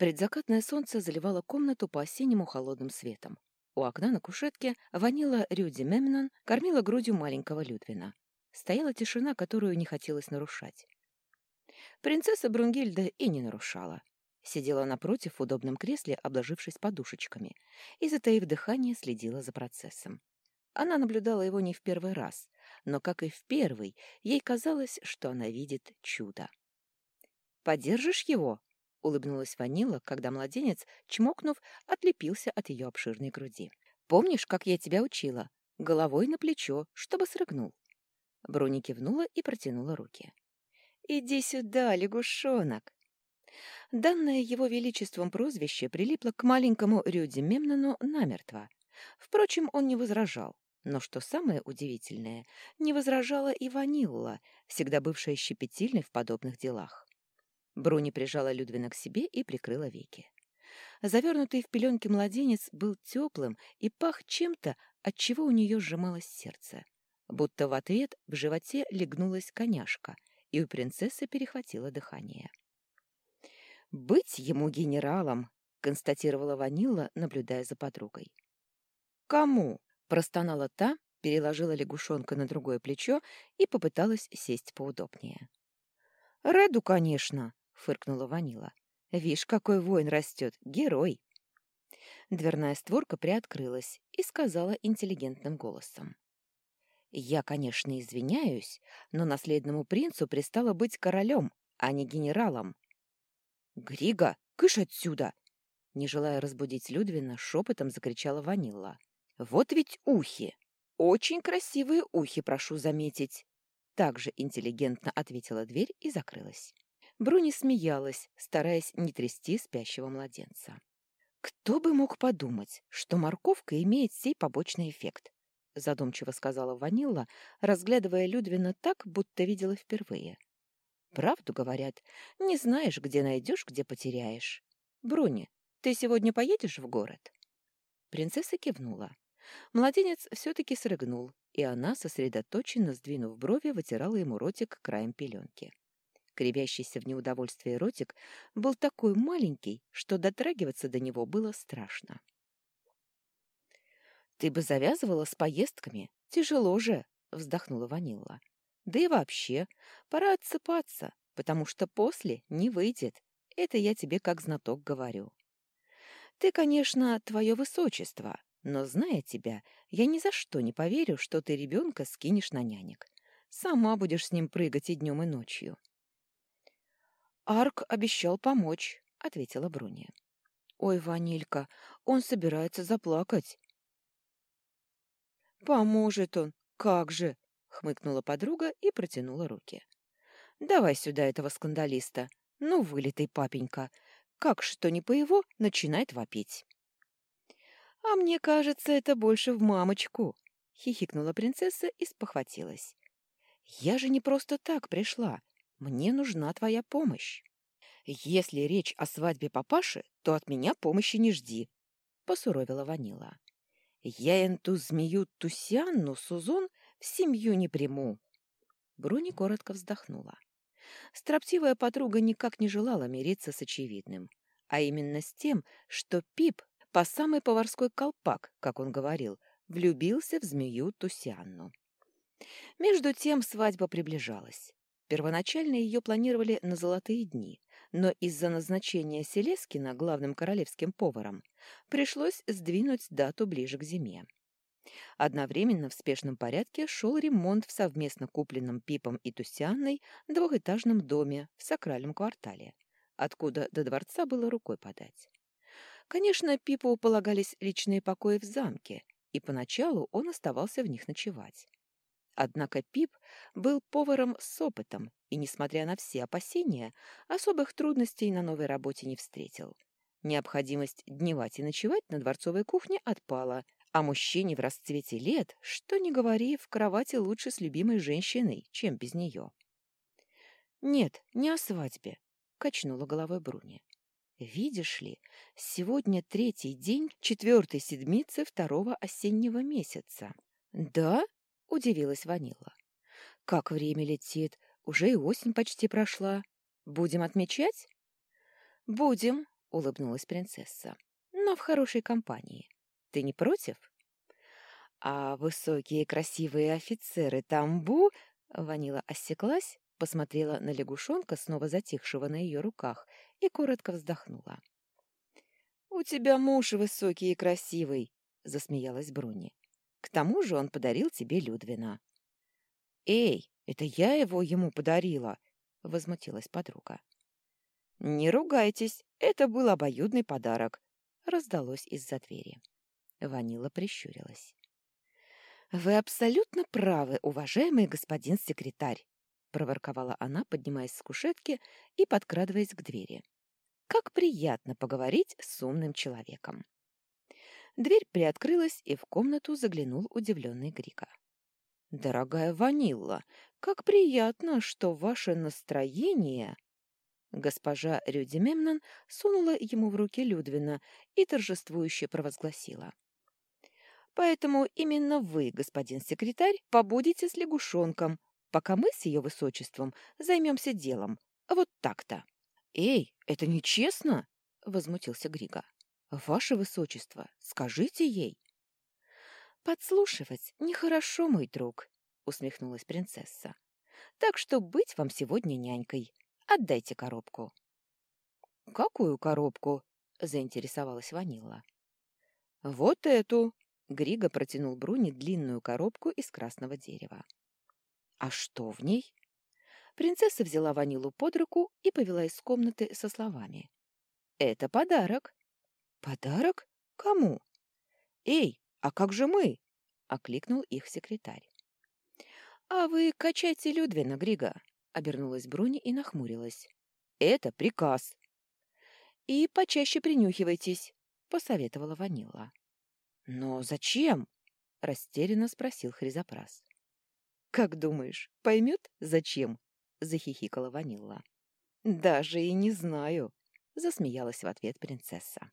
Предзакатное солнце заливало комнату по-осеннему холодным светом. У окна на кушетке ванила Рюди Мемнон кормила грудью маленького Людвина. Стояла тишина, которую не хотелось нарушать. Принцесса Брунгильда и не нарушала. Сидела напротив в удобном кресле, обложившись подушечками, и, затаив дыхание, следила за процессом. Она наблюдала его не в первый раз, но, как и в первый, ей казалось, что она видит чудо. «Подержишь его?» — улыбнулась Ванила, когда младенец, чмокнув, отлепился от ее обширной груди. «Помнишь, как я тебя учила? Головой на плечо, чтобы срыгнул». Бруни кивнула и протянула руки. «Иди сюда, лягушонок!» Данное его величеством прозвище прилипло к маленькому Рюди Мемнону намертво. Впрочем, он не возражал. Но что самое удивительное, не возражала и Ванилла, всегда бывшая щепетильной в подобных делах. Бруни прижала Людвина к себе и прикрыла веки. Завернутый в пеленки младенец был теплым и пах чем-то, от чего у нее сжималось сердце. Будто в ответ в животе легнулась коняшка, и у принцессы перехватило дыхание. «Быть ему генералом!» — констатировала Ванилла, наблюдая за подругой. «Кому?» — простонала та, переложила лягушонка на другое плечо и попыталась сесть поудобнее. «Реду, конечно!» — фыркнула Ванила. «Вишь, какой воин растет! Герой!» Дверная створка приоткрылась и сказала интеллигентным голосом. «Я, конечно, извиняюсь, но наследному принцу пристало быть королем, а не генералом. «Грига, кыш отсюда!» Не желая разбудить Людвина, шепотом закричала Ванилла. «Вот ведь ухи! Очень красивые ухи, прошу заметить!» Также интеллигентно ответила дверь и закрылась. Бруни смеялась, стараясь не трясти спящего младенца. «Кто бы мог подумать, что морковка имеет сей побочный эффект?» задумчиво сказала Ванилла, разглядывая Людвина так, будто видела впервые. Правду говорят, не знаешь, где найдешь, где потеряешь. Бруни, ты сегодня поедешь в город? Принцесса кивнула. Младенец все-таки срыгнул, и она, сосредоточенно сдвинув брови, вытирала ему ротик краем пеленки. Кривящийся в неудовольствии ротик был такой маленький, что дотрагиваться до него было страшно. «Ты бы завязывала с поездками. Тяжело же!» — вздохнула Ванилла. Да и вообще, пора отсыпаться, потому что после не выйдет. Это я тебе как знаток говорю. Ты, конечно, твое высочество, но, зная тебя, я ни за что не поверю, что ты ребенка скинешь на нянек. Сама будешь с ним прыгать и днем, и ночью. Арк обещал помочь, — ответила Бруния. Ой, Ванилька, он собирается заплакать. Поможет он, как же, хмыкнула подруга и протянула руки. «Давай сюда этого скандалиста. Ну, вылитый папенька. Как что не по его, начинает вопить». «А мне кажется, это больше в мамочку», — хихикнула принцесса и спохватилась. «Я же не просто так пришла. Мне нужна твоя помощь. Если речь о свадьбе папаши, то от меня помощи не жди», — посуровила Ванила. «Я эту змею Тусянну, Сузон, в семью не приму. Бруни коротко вздохнула. Строптивая подруга никак не желала мириться с очевидным, а именно с тем, что Пип по самый поварской колпак, как он говорил, влюбился в змею Тусянну. Между тем свадьба приближалась. Первоначально ее планировали на золотые дни, но из-за назначения Селескина главным королевским поваром пришлось сдвинуть дату ближе к зиме. Одновременно в спешном порядке шел ремонт в совместно купленном Пипом и Тусианной двухэтажном доме в сакральном квартале, откуда до дворца было рукой подать. Конечно, Пипу полагались личные покои в замке, и поначалу он оставался в них ночевать. Однако Пип был поваром с опытом и, несмотря на все опасения, особых трудностей на новой работе не встретил. Необходимость дневать и ночевать на дворцовой кухне отпала, а мужчине в расцвете лет, что ни говори, в кровати лучше с любимой женщиной, чем без нее. «Нет, не о свадьбе», — качнула головой Бруни. «Видишь ли, сегодня третий день четвертой седмицы второго осеннего месяца». «Да?» — удивилась Ванила. «Как время летит, уже и осень почти прошла. Будем отмечать?» «Будем», — улыбнулась принцесса. «Но в хорошей компании. Ты не против?» «А высокие красивые офицеры Тамбу...» Ванила осеклась, посмотрела на лягушонка, снова затихшего на ее руках, и коротко вздохнула. «У тебя муж высокий и красивый», — засмеялась Бруни. «К тому же он подарил тебе Людвина». «Эй, это я его ему подарила!» — возмутилась подруга. «Не ругайтесь, это был обоюдный подарок», — раздалось из-за двери. Ванила прищурилась. «Вы абсолютно правы, уважаемый господин секретарь», — проворковала она, поднимаясь с кушетки и подкрадываясь к двери. «Как приятно поговорить с умным человеком». Дверь приоткрылась, и в комнату заглянул удивленный Грика. «Дорогая Ванилла, как приятно, что ваше настроение...» Госпожа Рюдимемнон сунула ему в руки Людвина и торжествующе провозгласила. «Поэтому именно вы, господин секретарь, побудете с лягушонком, пока мы с ее высочеством займемся делом. Вот так-то». «Эй, это нечестно!» — возмутился Грига. «Ваше высочество, скажите ей». «Подслушивать нехорошо, мой друг», — усмехнулась принцесса. «Так что быть вам сегодня нянькой. Отдайте коробку». «Какую коробку?» — заинтересовалась Ванила. «Вот эту!» — Григо протянул Бруни длинную коробку из красного дерева. «А что в ней?» Принцесса взяла Ванилу под руку и повела из комнаты со словами. «Это подарок». «Подарок? Кому?» «Эй, а как же мы?» — окликнул их секретарь. «А вы качайте Людвина, Грига», — обернулась Бруни и нахмурилась. «Это приказ». «И почаще принюхивайтесь», — посоветовала Ванила. «Но зачем?» — растерянно спросил Хризопрас. «Как думаешь, поймет, зачем?» — захихикала Ванилла. «Даже и не знаю», — засмеялась в ответ принцесса.